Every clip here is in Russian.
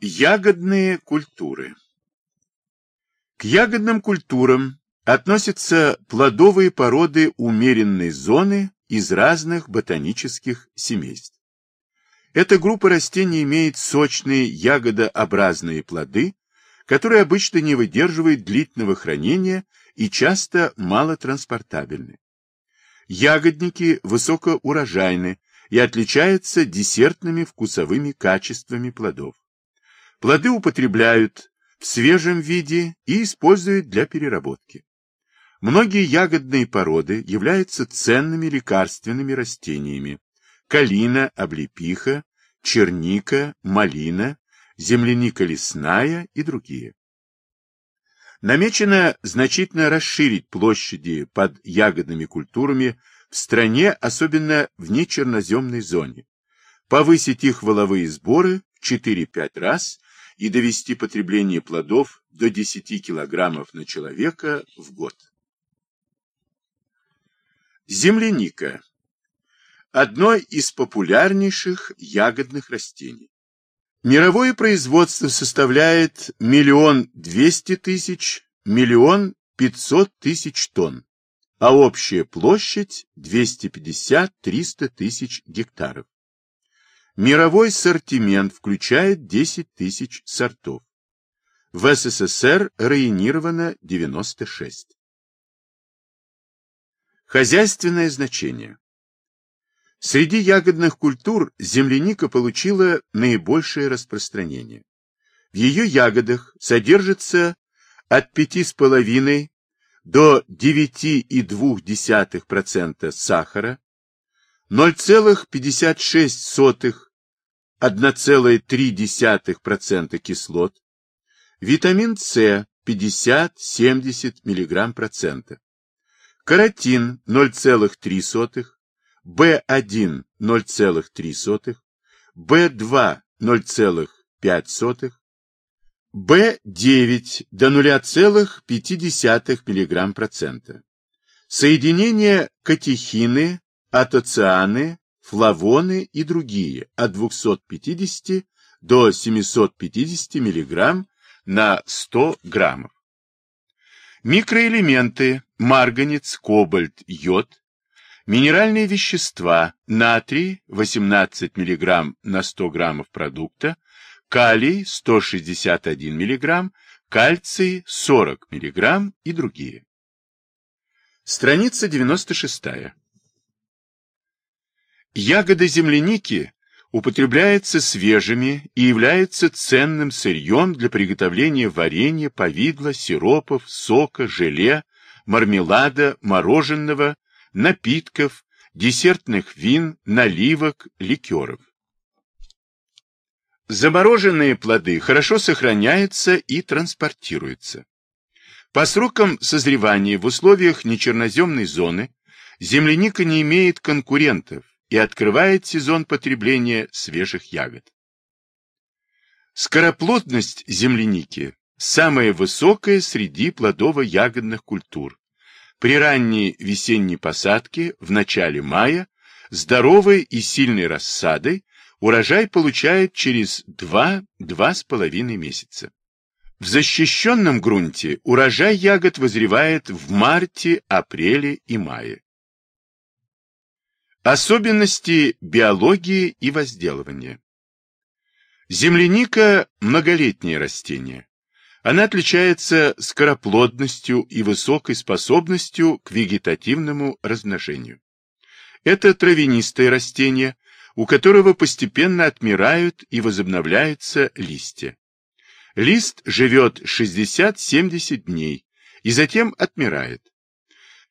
Ягодные культуры К ягодным культурам относятся плодовые породы умеренной зоны из разных ботанических семейств. Эта группа растений имеет сочные ягодообразные плоды, которые обычно не выдерживают длительного хранения и часто малотранспортабельны. Ягодники высокоурожайны и отличаются десертными вкусовыми качествами плодов. Плоды употребляют в свежем виде и используют для переработки. Многие ягодные породы являются ценными лекарственными растениями. Калина, облепиха, черника, малина, земляника лесная и другие. Намечено значительно расширить площади под ягодными культурами в стране, особенно в нечерноземной зоне, повысить их воловые сборы в 4-5 раз и довести потребление плодов до 10 килограммов на человека в год. Земляника. Одно из популярнейших ягодных растений. Мировое производство составляет миллион двести тысяч, миллион пятьсот тысяч тонн, а общая площадь 250-300 тысяч гектаров. Мировой ассортимент включает 10 тысяч сортов. В СССР районировано 96. Хозяйственное значение. Среди ягодных культур земляника получила наибольшее распространение. В ее ягодах содержится от 5,5 до 9,2% сахара, 0,56-1,3% кислот, витамин С 50-70 мг процента, каротин 0,3 B1 0,3, B2 0,5, B9 до 0,5 мг процента. Соединения катехины, атоцианы, флавоны и другие от 250 до 750 мг на 100 граммов. Микроэлементы марганец, кобальт, йод Минеральные вещества, натрий 18 мг на 100 граммов продукта, калий 161 мг, кальций 40 мг и другие. Страница 96. Ягоды земляники употребляются свежими и являются ценным сырьем для приготовления варенья, повидла, сиропов, сока, желе, мармелада, мороженого, напитков, десертных вин, наливок, ликеров. Замороженные плоды хорошо сохраняются и транспортируются. По срокам созревания в условиях нечерноземной зоны земляника не имеет конкурентов и открывает сезон потребления свежих ягод. Скороплодность земляники самая высокая среди плодово-ягодных культур при ранней весенней посадке в начале мая здоровой и сильной рассадой урожай получает через 2-2,5 месяца. В защищенном грунте урожай ягод возревает в марте, апреле и мае. Особенности биологии и возделывания. Земляника – многолетнее растение. Она отличается скороплодностью и высокой способностью к вегетативному размножению. Это травянистое растение, у которого постепенно отмирают и возобновляются листья. Лист живет 60-70 дней и затем отмирает.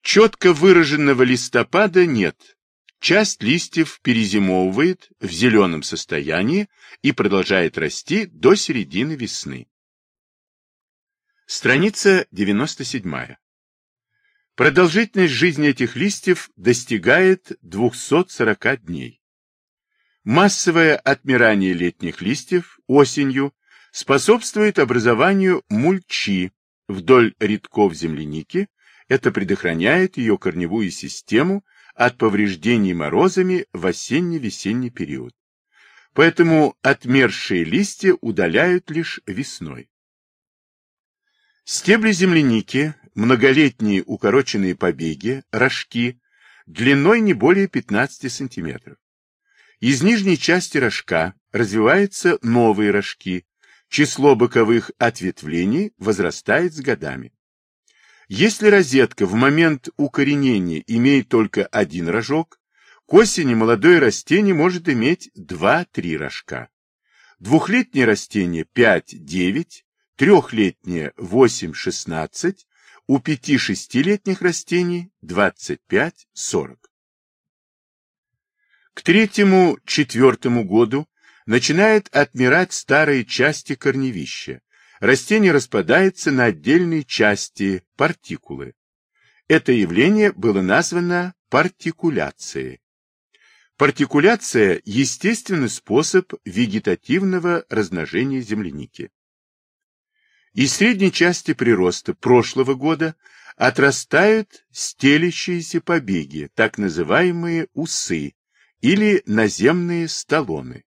Четко выраженного листопада нет. Часть листьев перезимовывает в зеленом состоянии и продолжает расти до середины весны. Страница 97. Продолжительность жизни этих листьев достигает 240 дней. Массовое отмирание летних листьев осенью способствует образованию мульчи вдоль рядков земляники, это предохраняет ее корневую систему от повреждений морозами в осенне-весенний период. поэтому отмершие листья удаляют лишь весной. Стебли земляники, многолетние укороченные побеги, рожки, длиной не более 15 см. Из нижней части рожка развиваются новые рожки, число боковых ответвлений возрастает с годами. Если розетка в момент укоренения имеет только один рожок, к осени молодое растение может иметь 2-3 рожка. Двухлетнее растение 5-9, трехлетнее 8-16, у 5-6-летних растений 25-40. К третьему-четвертому году начинают отмирать старые части корневища. Растение распадается на отдельные части, партикулы. Это явление было названо партикуляцией. Партикуляция – естественный способ вегетативного размножения земляники. Из средней части прироста прошлого года отрастают стелящиеся побеги, так называемые усы, или наземные столоны.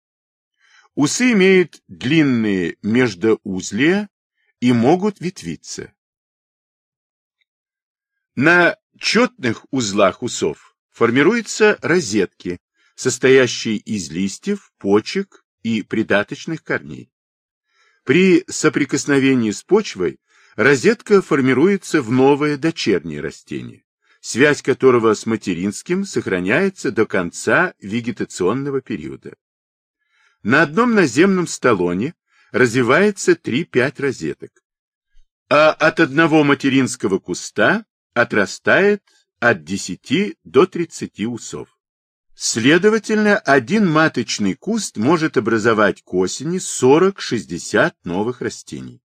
Усы имеют длинные междоузлия и могут ветвиться. На четных узлах усов формируются розетки, состоящие из листьев, почек и придаточных корней. При соприкосновении с почвой розетка формируется в новое дочернее растение, связь которого с материнским сохраняется до конца вегетационного периода. На одном наземном столоне развивается 3-5 розеток, а от одного материнского куста отрастает от 10 до 30 усов. Следовательно, один маточный куст может образовать к осени 40-60 новых растений.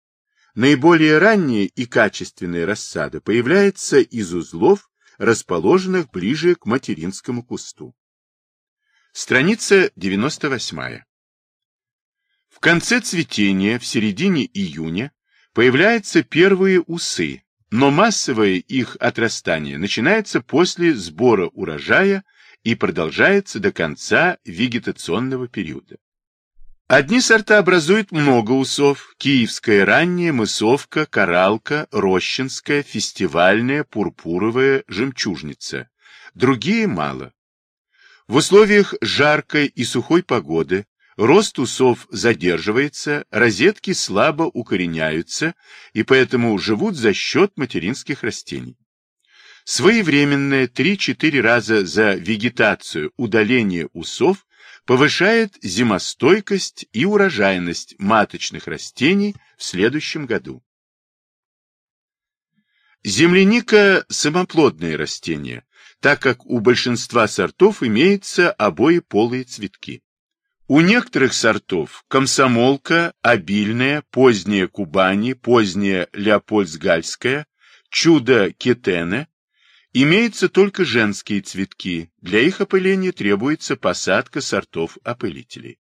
Наиболее ранняя и качественная рассада появляется из узлов, расположенных ближе к материнскому кусту. Страница 98. В конце цветения, в середине июня, появляются первые усы, но массовое их отрастание начинается после сбора урожая и продолжается до конца вегетационного периода. Одни сорта образуют много усов – киевская ранняя, мысовка, коралка, рощинская, фестивальная, пурпуровая, жемчужница. Другие – мало. В условиях жаркой и сухой погоды рост усов задерживается, розетки слабо укореняются и поэтому живут за счет материнских растений. Своевременное 3-4 раза за вегетацию удаление усов повышает зимостойкость и урожайность маточных растений в следующем году. Земляника – самоплодное растение, так как у большинства сортов имеются обоеполые цветки. У некоторых сортов – комсомолка, обильная, поздняя Кубани, поздняя Леопольдсгальская, чудо Кетене Имеются только женские цветки, для их опыления требуется посадка сортов опылителей.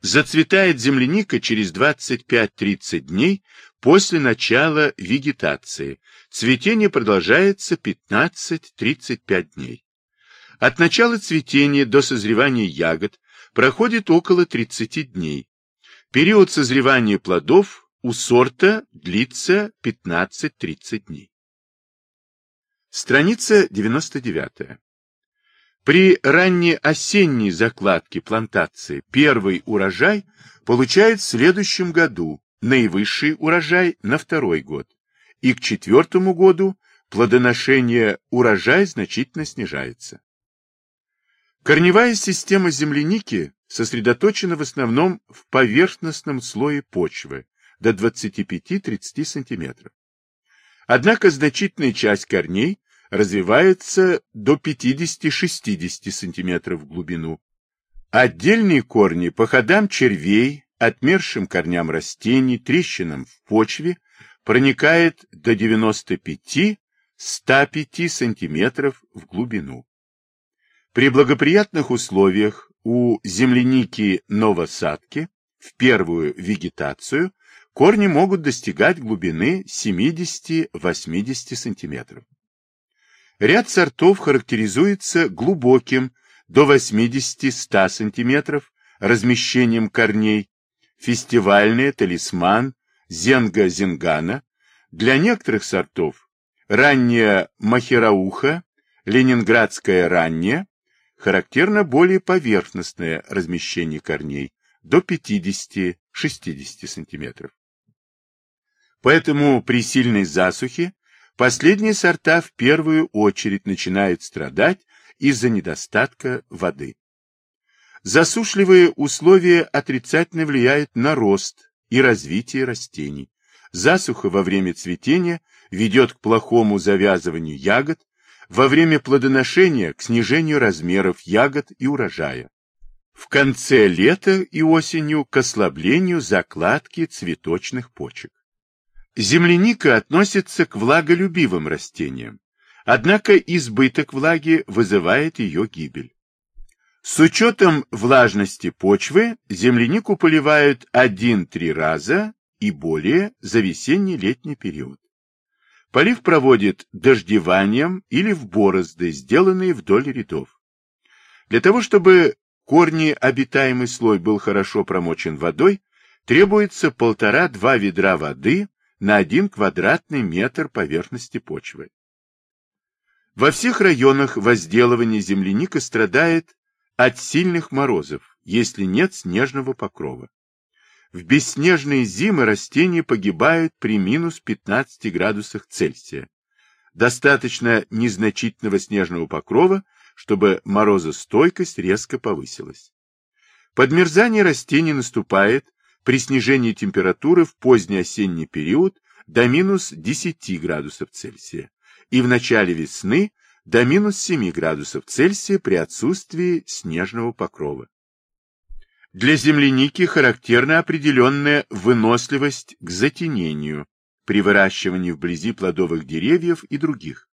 Зацветает земляника через 25-30 дней после начала вегетации. Цветение продолжается 15-35 дней. От начала цветения до созревания ягод проходит около 30 дней. Период созревания плодов у сорта длится 15-30 дней. Страница 99. При ранней осенней закладке плантации первый урожай получает в следующем году, наивысший урожай на второй год, и к четвертому году плодоношение урожая значительно снижается. Корневая система земляники сосредоточена в основном в поверхностном слое почвы до 25-30 см. Однако значительная часть корней развивается до 50-60 см в глубину. Отдельные корни по ходам червей, отмершим корням растений, трещинам в почве проникает до 95-105 см в глубину. При благоприятных условиях у земляники новосадки в первую вегетацию корни могут достигать глубины 70-80 см. Ряд сортов характеризуется глубоким до 80-100 см размещением корней, фестивальная, талисман, зенга-зингана. Для некоторых сортов ранняя махерауха, ленинградская ранняя, характерно более поверхностное размещение корней, до 50-60 см. Поэтому при сильной засухе последние сорта в первую очередь начинают страдать из-за недостатка воды. Засушливые условия отрицательно влияют на рост и развитие растений. Засуха во время цветения ведет к плохому завязыванию ягод, во время плодоношения к снижению размеров ягод и урожая. В конце лета и осенью к ослаблению закладки цветочных почек. Земляника относится к влаголюбивым растениям, однако избыток влаги вызывает ее гибель. С учетом влажности почвы землянику поливают 1-3 раза и более за весенний-летний период. Полив проводит дождеванием или в борозды, сделанные вдоль рядов. Для того, чтобы корни обитаемый слой был хорошо промочен водой, требуется полтора-два ведра воды на один квадратный метр поверхности почвы. Во всех районах возделывания земляника страдает от сильных морозов, если нет снежного покрова. В бесснежные зимы растения погибают при минус 15 градусах Цельсия. Достаточно незначительного снежного покрова, чтобы морозостойкость резко повысилась. Подмерзание растений наступает при снижении температуры в поздний осенний период до минус 10 градусов Цельсия и в начале весны до минус 7 градусов Цельсия при отсутствии снежного покрова. Для земляники характерна определенная выносливость к затенению при выращивании вблизи плодовых деревьев и других.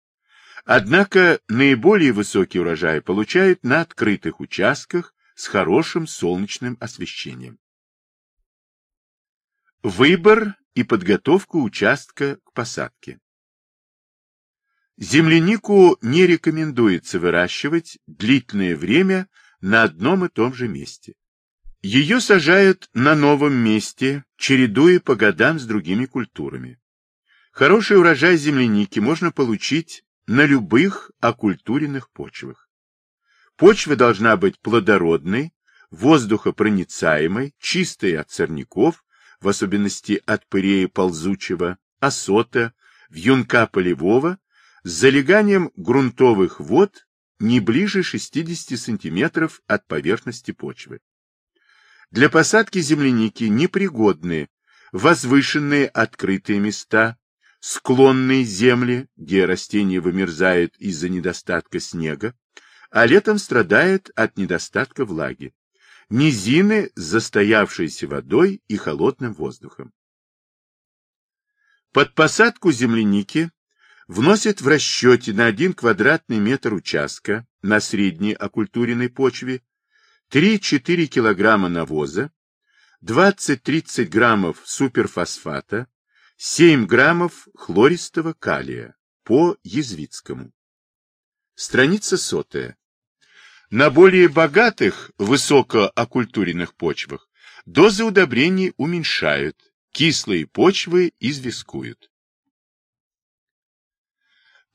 Однако наиболее высокий урожай получают на открытых участках с хорошим солнечным освещением. Выбор и подготовка участка к посадке. Землянику не рекомендуется выращивать длительное время на одном и том же месте. Ее сажают на новом месте, чередуя по годам с другими культурами. Хороший урожай земляники можно получить на любых окультуренных почвах. Почва должна быть плодородной, воздухопроницаемой, чистой от сорняков, в особенности от пырея ползучего, осота, вьюнка полевого, с залеганием грунтовых вод не ближе 60 см от поверхности почвы. Для посадки земляники непригодны возвышенные открытые места, склонные земли, где растения вымерзают из-за недостатка снега, а летом страдают от недостатка влаги, низины с застоявшейся водой и холодным воздухом. Под посадку земляники вносят в расчете на 1 квадратный метр участка на средней окультуренной почве 3-4 килограмма навоза, 20-30 граммов суперфосфата, 7 граммов хлористого калия по Язвицкому. Страница сотая. На более богатых, высокоокультуренных почвах дозы удобрений уменьшают, кислые почвы извескуют.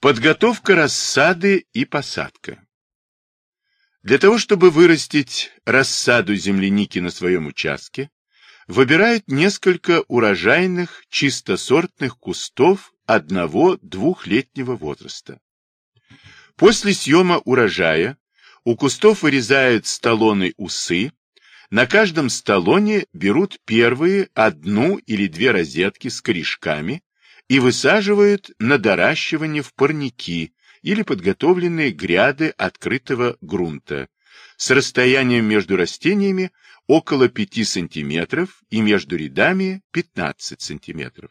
Подготовка рассады и посадка. Для того, чтобы вырастить рассаду земляники на своем участке, выбирают несколько урожайных чистосортных кустов одного-двухлетнего возраста. После съема урожая у кустов вырезают столоны усы, на каждом столоне берут первые одну или две розетки с корешками и высаживают на доращивание в парники или подготовленные гряды открытого грунта с расстоянием между растениями около 5 см и между рядами 15 см.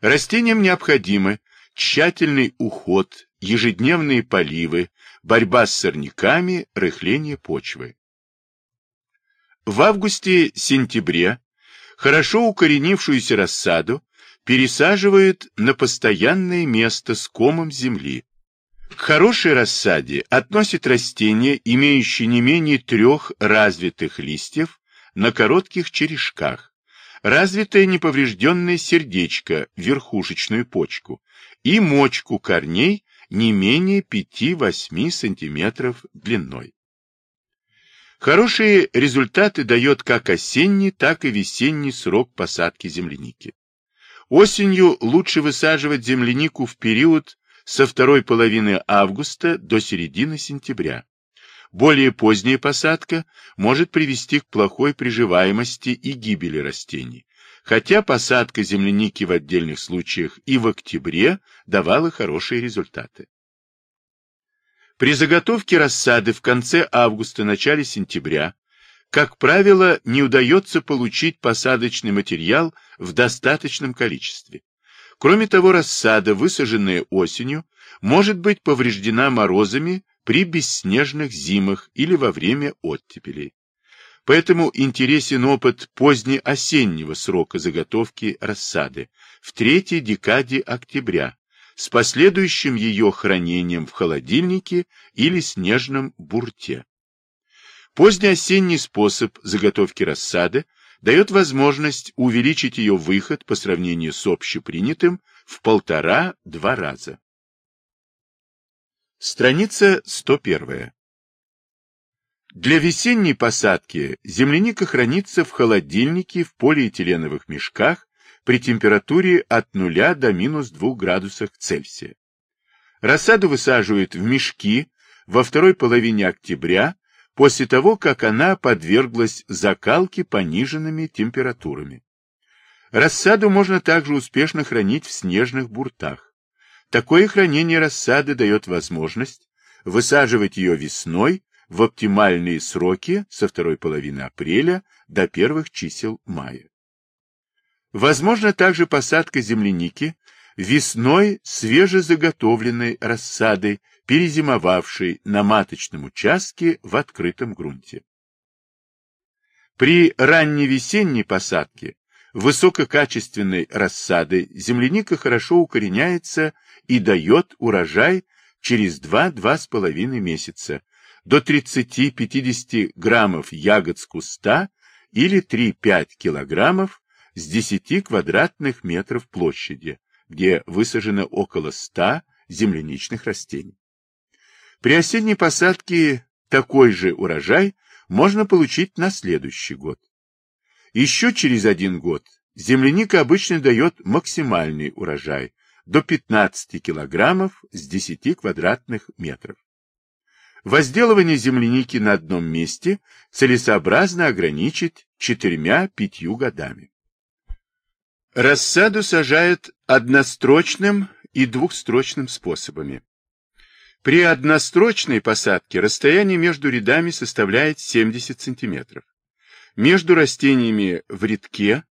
Растениям необходимы тщательный уход, ежедневные поливы, борьба с сорняками, рыхление почвы. В августе-сентябре хорошо укоренившуюся рассаду пересаживают на постоянное место с комом земли. К хорошей рассаде относят растения, имеющие не менее трех развитых листьев на коротких черешках, развитое неповрежденное сердечко, верхушечную почку и мочку корней не менее 5-8 см длиной. Хорошие результаты дает как осенний, так и весенний срок посадки земляники. Осенью лучше высаживать землянику в период со второй половины августа до середины сентября. Более поздняя посадка может привести к плохой приживаемости и гибели растений, хотя посадка земляники в отдельных случаях и в октябре давала хорошие результаты. При заготовке рассады в конце августа-начале сентября, как правило, не удается получить посадочный материал в достаточном количестве. Кроме того, рассада, высаженная осенью, может быть повреждена морозами при бесснежных зимах или во время оттепелей. Поэтому интересен опыт позднеосеннего срока заготовки рассады в третьей декаде октября, с последующим ее хранением в холодильнике или снежном бурте. Позднеосенний способ заготовки рассады дает возможность увеличить ее выход по сравнению с общепринятым в полтора-два раза. Страница 101. Для весенней посадки земляника хранится в холодильнике в полиэтиленовых мешках при температуре от 0 до минус 2 градусах Цельсия. Рассаду высаживают в мешки во второй половине октября, после того, как она подверглась закалке пониженными температурами. Рассаду можно также успешно хранить в снежных буртах. Такое хранение рассады дает возможность высаживать ее весной в оптимальные сроки со второй половины апреля до первых чисел мая. Возможно также посадка земляники весной свежезаготовленной рассадой, перезимовавшей на маточном участке в открытом грунте. При ранневесенней посадке высококачественной рассады земляника хорошо укореняется и дает урожай через 2-2,5 месяца, до 30-50 граммов ягод с куста или 3-5 килограммов с 10 квадратных метров площади, где высажено около 100 земляничных растений. При осенней посадке такой же урожай можно получить на следующий год. Еще через один год земляника обычно дает максимальный урожай до 15 килограммов с 10 квадратных метров. Возделывание земляники на одном месте целесообразно ограничить 4-5 годами. Рассаду сажают однострочным и двухстрочным способами. При однострочной посадке расстояние между рядами составляет 70 см. Между растениями в рядке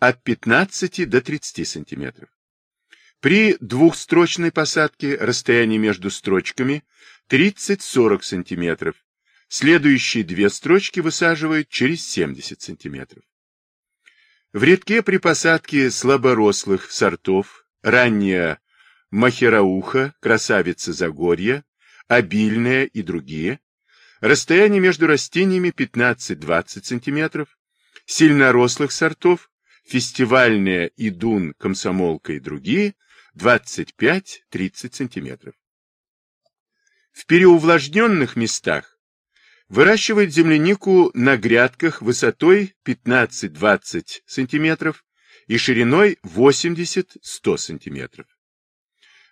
от 15 до 30 см. При двухстрочной посадке расстояние между строчками 30-40 см. Следующие две строчки высаживают через 70 см. В редке при посадке слаборослых сортов, ранняя махерауха, красавица Загорья, обильная и другие, расстояние между растениями 15-20 см, сильнорослых сортов, фестивальная идун, комсомолка и другие 25-30 см. В переувлажненных местах Выращивает землянику на грядках высотой 15-20 см и шириной 80-100 см.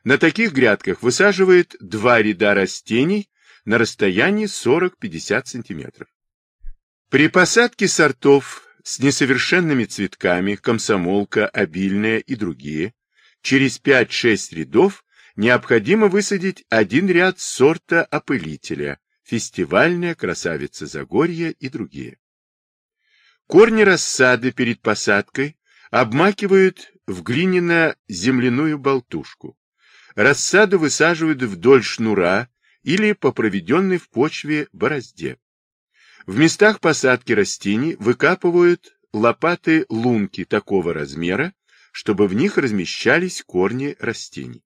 На таких грядках высаживает два ряда растений на расстоянии 40-50 см. При посадке сортов с несовершенными цветками, комсомолка, обильная и другие, через 5-6 рядов необходимо высадить один ряд сорта опылителя, фестивальная красавица Загорья и другие. Корни рассады перед посадкой обмакивают в глиняно-земляную болтушку. Рассаду высаживают вдоль шнура или по проведенной в почве борозде. В местах посадки растений выкапывают лопаты лунки такого размера, чтобы в них размещались корни растений.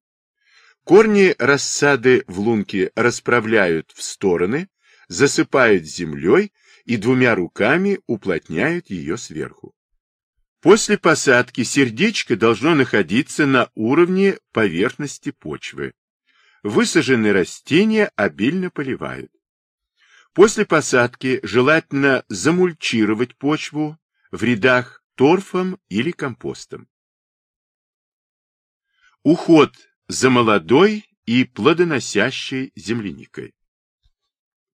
Корни рассады в лунке расправляют в стороны, засыпают землей и двумя руками уплотняют ее сверху. После посадки сердечко должно находиться на уровне поверхности почвы. Высаженные растения обильно поливают. После посадки желательно замульчировать почву в рядах торфом или компостом. Уход за молодой и плодоносящей земляникой.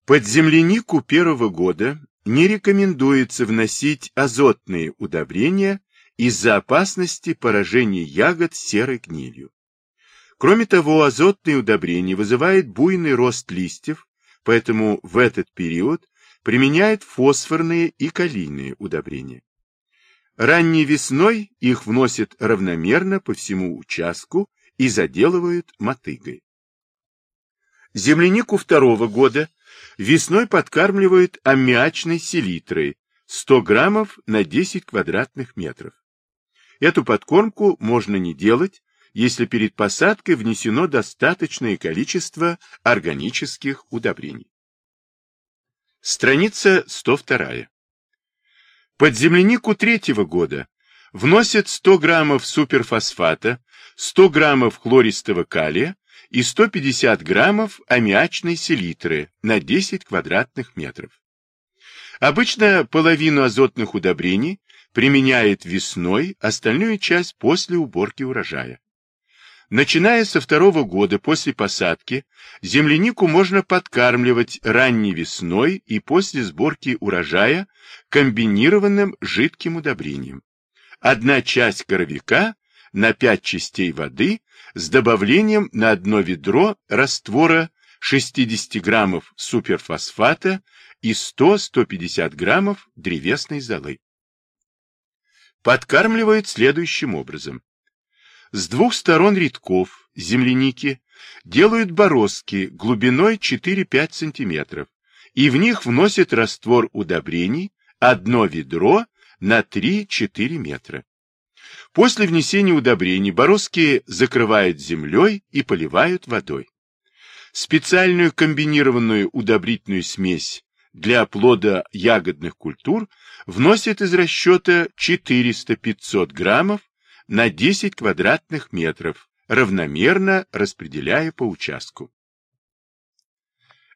Под землянику первого года не рекомендуется вносить азотные удобрения из-за опасности поражения ягод серой гнилью. Кроме того, азотные удобрения вызывают буйный рост листьев, поэтому в этот период применяют фосфорные и калийные удобрения. Ранней весной их вносят равномерно по всему участку и заделывают мотыгой. Землянику второго года весной подкармливают аммиачной селитрой 100 граммов на 10 квадратных метров. Эту подкормку можно не делать, если перед посадкой внесено достаточное количество органических удобрений. Страница 102. Под землянику третьего года вносят 100 граммов суперфосфата, 100 граммов хлористого калия и 150 граммов аммиачной селитры на 10 квадратных метров. Обычно половину азотных удобрений применяет весной, остальную часть после уборки урожая. Начиная со второго года после посадки, землянику можно подкармливать ранней весной и после сборки урожая комбинированным жидким удобрением. Одна часть коровика на 5 частей воды с добавлением на одно ведро раствора 60 граммов суперфосфата и 100-150 граммов древесной золы. Подкармливают следующим образом. С двух сторон рядков земляники делают бороздки глубиной 4-5 см и в них вносят раствор удобрений одно ведро на 3-4 метра. После внесения удобрений бороздки закрывают землей и поливают водой. Специальную комбинированную удобрительную смесь для оплода ягодных культур вносят из расчета 400-500 граммов на 10 квадратных метров, равномерно распределяя по участку.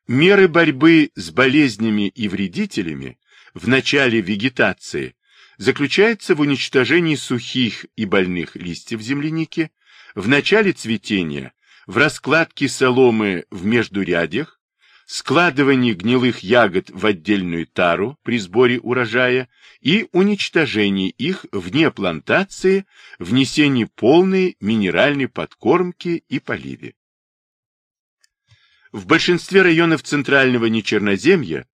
Меры борьбы с болезнями и вредителями в начале вегетации заключается в уничтожении сухих и больных листьев земляники, в начале цветения, в раскладке соломы в междурядьях, складывании гнилых ягод в отдельную тару при сборе урожая и уничтожении их вне плантации, внесении полной минеральной подкормки и поливе. В большинстве районов центрального нечерноземья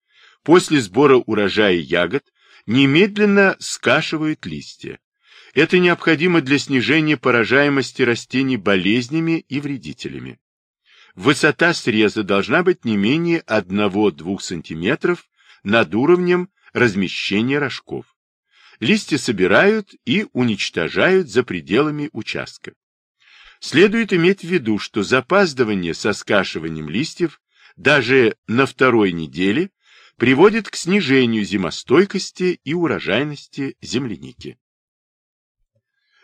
после сбора урожая ягод немедленно скашивают листья. Это необходимо для снижения поражаемости растений болезнями и вредителями. Высота среза должна быть не менее 1-2 см над уровнем размещения рожков. Листья собирают и уничтожают за пределами участка. Следует иметь в виду, что запаздывание со скашиванием листьев даже на второй неделе приводит к снижению зимостойкости и урожайности земляники.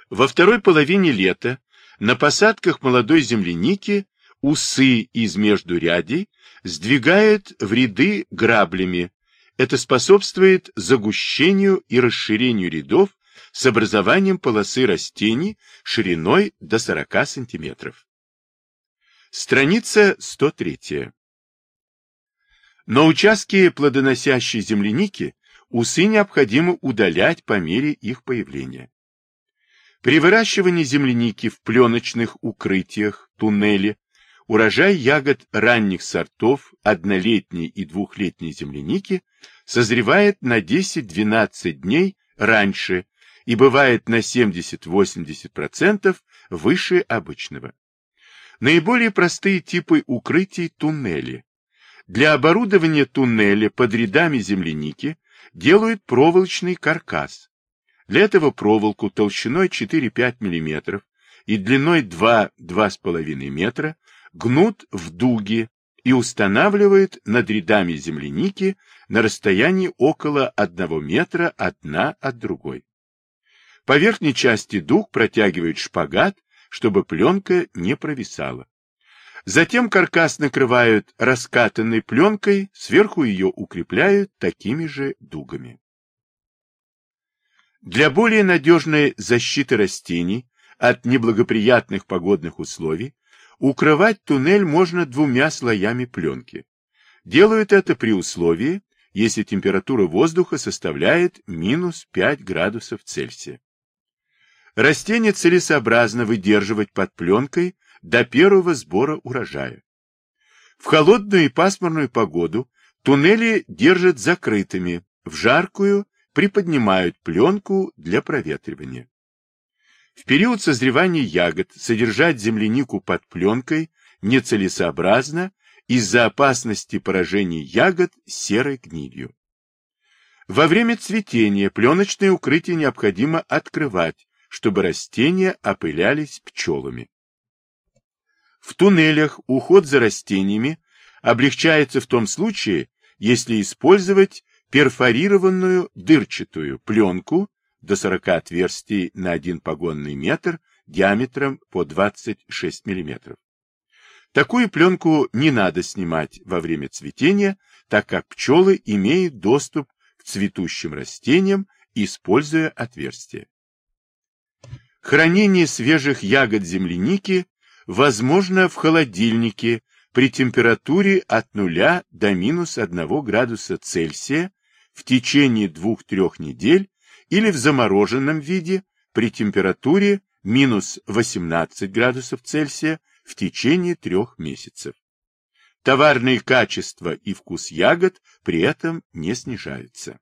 Во второй половине лета на посадках молодой земляники усы из междурядий сдвигают в ряды граблями. Это способствует загущению и расширению рядов с образованием полосы растений шириной до 40 см. Страница 103. На участке плодоносящей земляники усы необходимо удалять по мере их появления. При выращивании земляники в пленочных укрытиях, туннеле, урожай ягод ранних сортов однолетней и двухлетней земляники созревает на 10-12 дней раньше и бывает на 70-80% выше обычного. Наиболее простые типы укрытий туннели. Для оборудования туннеля под рядами земляники делают проволочный каркас. Для этого проволоку толщиной 4-5 мм и длиной 2-2,5 метра гнут в дуги и устанавливают над рядами земляники на расстоянии около одного метра одна от другой. По верхней части дуг протягивают шпагат, чтобы пленка не провисала. Затем каркас накрывают раскатанной пленкой, сверху ее укрепляют такими же дугами. Для более надежной защиты растений от неблагоприятных погодных условий укрывать туннель можно двумя слоями пленки. Делают это при условии, если температура воздуха составляет минус 5 градусов Цельсия. Растение целесообразно выдерживать под пленкой до первого сбора урожая. В холодную и пасмурную погоду туннели держат закрытыми, в жаркую приподнимают пленку для проветривания. В период созревания ягод содержать землянику под пленкой нецелесообразно из-за опасности поражения ягод серой гнилью. Во время цветения пленочное укрытие необходимо открывать, чтобы растения опылялись пчелами. В туннелях уход за растениями облегчается в том случае, если использовать перфорированную дырчатую пленку до 40 отверстий на один погонный метр диаметром по 26 мм. Такую пленку не надо снимать во время цветения, так как пчелы имеют доступ к цветущим растениям, используя отверстия. Хранение свежих ягод земляники возможно в холодильнике при температуре от 0 до минус 1 градуса Цельсия в течение 2-3 недель или в замороженном виде при температуре минус 18 градусов Цельсия в течение трех месяцев. Товарные качества и вкус ягод при этом не снижаются.